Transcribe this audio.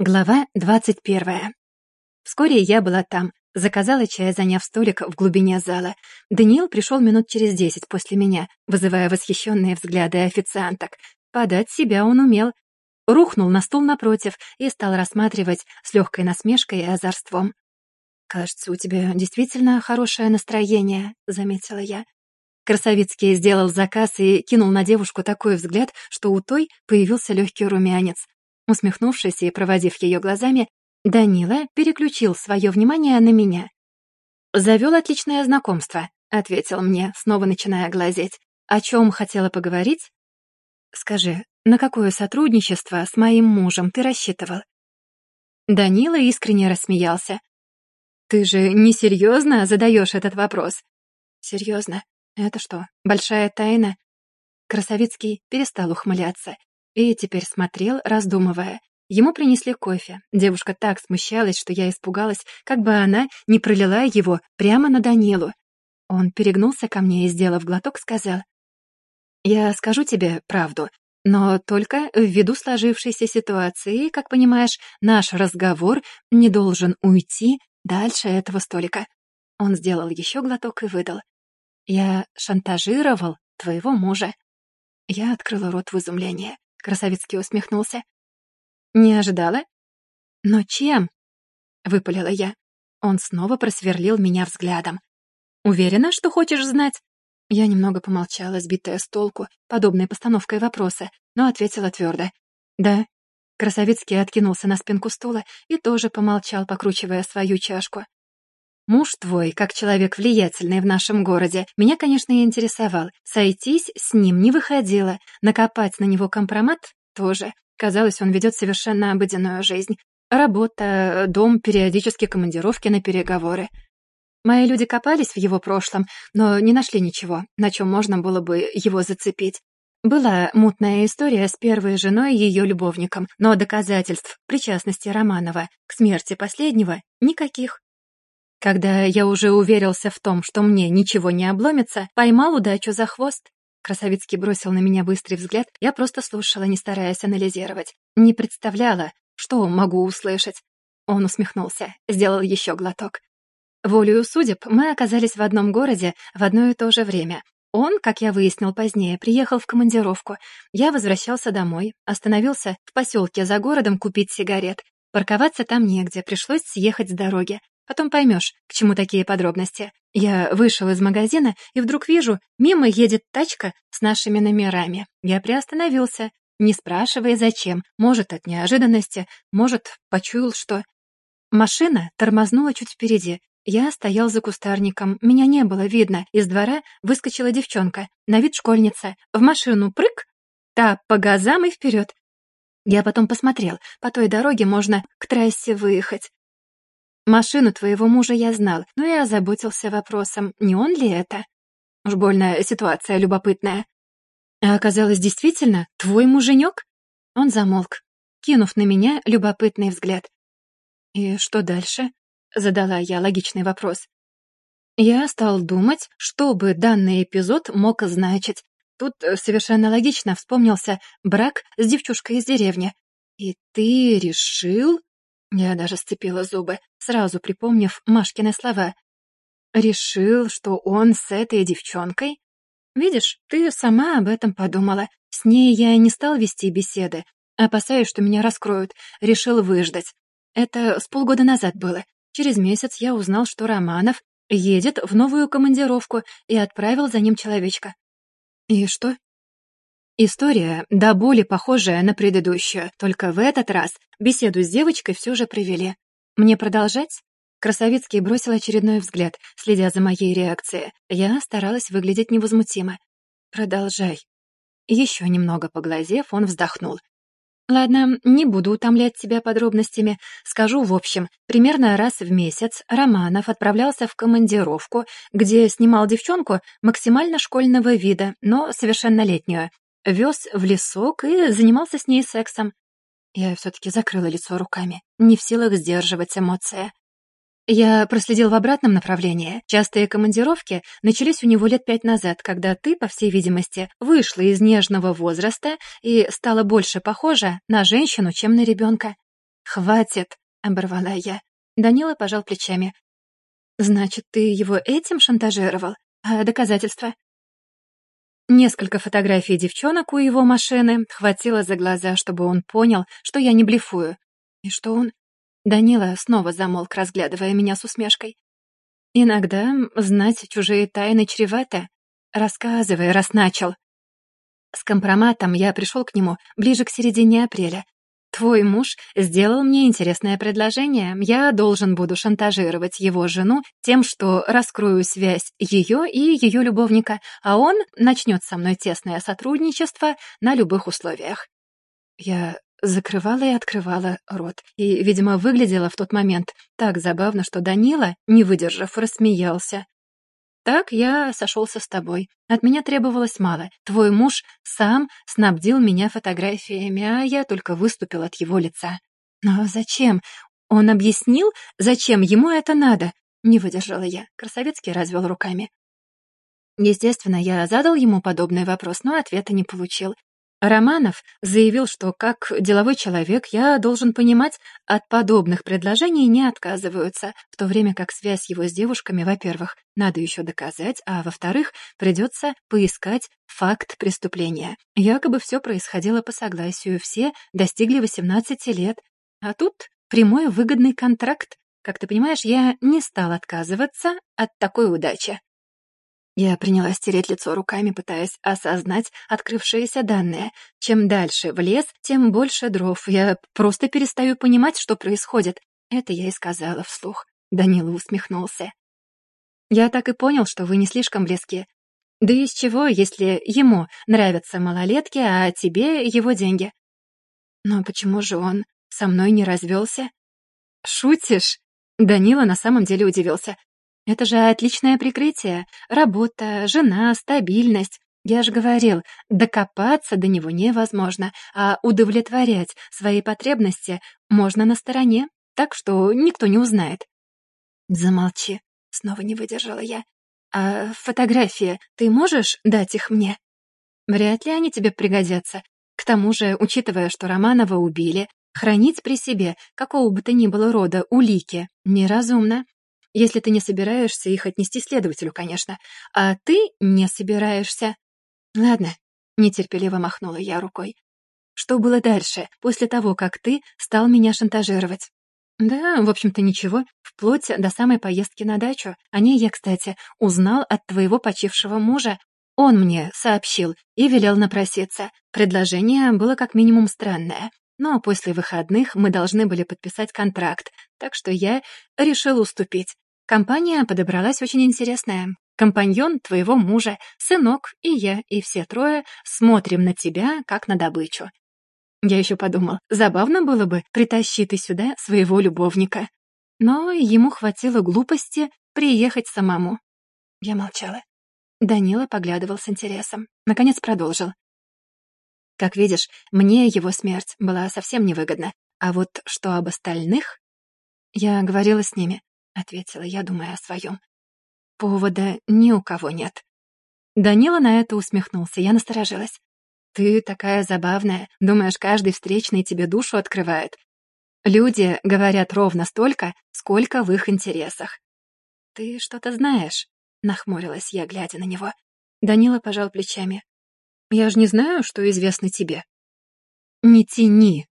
Глава двадцать первая. Вскоре я была там, заказала чай, заняв столик в глубине зала. Даниил пришел минут через десять после меня, вызывая восхищенные взгляды официанток. Подать себя он умел. Рухнул на стул напротив и стал рассматривать с легкой насмешкой и озорством. «Кажется, у тебя действительно хорошее настроение», — заметила я. Красовицкий сделал заказ и кинул на девушку такой взгляд, что у той появился легкий румянец. Усмехнувшись и проводив ее глазами, Данила переключил свое внимание на меня. «Завел отличное знакомство», — ответил мне, снова начиная глазеть. «О чем хотела поговорить?» «Скажи, на какое сотрудничество с моим мужем ты рассчитывал?» Данила искренне рассмеялся. «Ты же несерьезно задаешь этот вопрос?» «Серьезно? Это что, большая тайна?» Красовицкий перестал ухмыляться и теперь смотрел, раздумывая. Ему принесли кофе. Девушка так смущалась, что я испугалась, как бы она не пролила его прямо на Данилу. Он перегнулся ко мне и, сделав глоток, сказал, «Я скажу тебе правду, но только ввиду сложившейся ситуации, как понимаешь, наш разговор не должен уйти дальше этого столика». Он сделал еще глоток и выдал. «Я шантажировал твоего мужа». Я открыла рот в изумлении. Красавицкий усмехнулся. «Не ожидала?» «Но чем?» — выпалила я. Он снова просверлил меня взглядом. «Уверена, что хочешь знать?» Я немного помолчала, сбитая с толку, подобной постановкой вопроса, но ответила твердо. «Да». Красовицкий откинулся на спинку стула и тоже помолчал, покручивая свою чашку. «Муж твой, как человек влиятельный в нашем городе, меня, конечно, и интересовал. Сойтись с ним не выходило, накопать на него компромат тоже. Казалось, он ведет совершенно обыденную жизнь. Работа, дом, периодически командировки на переговоры. Мои люди копались в его прошлом, но не нашли ничего, на чем можно было бы его зацепить. Была мутная история с первой женой и ее любовником, но доказательств причастности Романова к смерти последнего никаких. Когда я уже уверился в том, что мне ничего не обломится, поймал удачу за хвост. Красовицкий бросил на меня быстрый взгляд, я просто слушала, не стараясь анализировать. Не представляла, что могу услышать. Он усмехнулся, сделал еще глоток. Волею судеб мы оказались в одном городе в одно и то же время. Он, как я выяснил позднее, приехал в командировку. Я возвращался домой, остановился в поселке за городом купить сигарет. Парковаться там негде, пришлось съехать с дороги. Потом поймешь, к чему такие подробности. Я вышел из магазина и вдруг вижу, мимо едет тачка с нашими номерами. Я приостановился, не спрашивая зачем. Может, от неожиданности, может, почуял, что... Машина тормознула чуть впереди. Я стоял за кустарником, меня не было видно. Из двора выскочила девчонка, на вид школьница. В машину прыг, та по газам и вперед. Я потом посмотрел, по той дороге можно к трассе выехать. Машину твоего мужа я знал, но и озаботился вопросом, не он ли это? Уж больно ситуация любопытная. А оказалось, действительно, твой муженек? Он замолк, кинув на меня любопытный взгляд. «И что дальше?» — задала я логичный вопрос. Я стал думать, что бы данный эпизод мог значить. Тут совершенно логично вспомнился брак с девчушкой из деревни. «И ты решил?» Я даже сцепила зубы, сразу припомнив Машкины слова. «Решил, что он с этой девчонкой?» «Видишь, ты сама об этом подумала. С ней я не стал вести беседы. Опасаюсь, что меня раскроют. Решил выждать. Это с полгода назад было. Через месяц я узнал, что Романов едет в новую командировку и отправил за ним человечка. И что? История до боли похожая на предыдущую, только в этот раз беседу с девочкой все же привели. Мне продолжать? Красовицкий бросил очередной взгляд, следя за моей реакцией. Я старалась выглядеть невозмутимо. «Продолжай». Еще немного поглазев, он вздохнул. «Ладно, не буду утомлять тебя подробностями. Скажу в общем. Примерно раз в месяц Романов отправлялся в командировку, где снимал девчонку максимально школьного вида, но совершеннолетнюю вез в лесок и занимался с ней сексом. Я все-таки закрыла лицо руками, не в силах сдерживать эмоции. Я проследил в обратном направлении. Частые командировки начались у него лет пять назад, когда ты, по всей видимости, вышла из нежного возраста и стала больше похожа на женщину, чем на ребенка. «Хватит!» — оборвала я. Данила пожал плечами. «Значит, ты его этим шантажировал? А доказательства?» Несколько фотографий девчонок у его машины хватило за глаза, чтобы он понял, что я не блефую. И что он... Данила снова замолк, разглядывая меня с усмешкой. «Иногда знать чужие тайны чревато. Рассказывай, раз начал». С компроматом я пришел к нему ближе к середине апреля, Твой муж сделал мне интересное предложение. Я должен буду шантажировать его жену тем, что раскрою связь ее и ее любовника, а он начнет со мной тесное сотрудничество на любых условиях. Я закрывала и открывала рот, и, видимо, выглядела в тот момент так забавно, что Данила, не выдержав, рассмеялся. Так я сошелся с тобой. От меня требовалось мало. Твой муж сам снабдил меня фотографиями, а я только выступил от его лица. Но зачем? Он объяснил, зачем ему это надо? Не выдержала я. Красовецкий развел руками. Естественно, я задал ему подобный вопрос, но ответа не получил. Романов заявил, что как деловой человек я должен понимать, от подобных предложений не отказываются, в то время как связь его с девушками, во-первых, надо еще доказать, а во-вторых, придется поискать факт преступления. Якобы все происходило по согласию, все достигли 18 лет. А тут прямой выгодный контракт. Как ты понимаешь, я не стал отказываться от такой удачи. Я принялась тереть лицо руками, пытаясь осознать открывшиеся данные. Чем дальше в лес, тем больше дров. Я просто перестаю понимать, что происходит. Это я и сказала вслух. Данила усмехнулся. Я так и понял, что вы не слишком близки. Да из чего, если ему нравятся малолетки, а тебе его деньги? Но почему же он со мной не развелся? Шутишь? Данила на самом деле удивился. Это же отличное прикрытие. Работа, жена, стабильность. Я же говорил, докопаться до него невозможно, а удовлетворять свои потребности можно на стороне, так что никто не узнает. Замолчи, снова не выдержала я. А фотографии, ты можешь дать их мне? Вряд ли они тебе пригодятся. К тому же, учитывая, что Романова убили, хранить при себе какого бы то ни было рода улики неразумно. Если ты не собираешься их отнести следователю, конечно. А ты не собираешься. Ладно, нетерпеливо махнула я рукой. Что было дальше, после того, как ты стал меня шантажировать? Да, в общем-то, ничего, вплоть до самой поездки на дачу. О ней я, кстати, узнал от твоего почившего мужа. Он мне сообщил и велел напроситься. Предложение было как минимум странное. Но после выходных мы должны были подписать контракт, так что я решил уступить. Компания подобралась очень интересная. Компаньон твоего мужа, сынок и я, и все трое смотрим на тебя, как на добычу. Я еще подумал, забавно было бы притащить ты сюда своего любовника. Но ему хватило глупости приехать самому. Я молчала. Данила поглядывал с интересом. Наконец продолжил. Как видишь, мне его смерть была совсем невыгодна. А вот что об остальных? Я говорила с ними. — ответила я, думая о своем. «Повода ни у кого нет». Данила на это усмехнулся, я насторожилась. «Ты такая забавная, думаешь, каждый встречный тебе душу открывает. Люди говорят ровно столько, сколько в их интересах». «Ты что-то знаешь?» — нахмурилась я, глядя на него. Данила пожал плечами. «Я же не знаю, что известно тебе». «Не тяни»,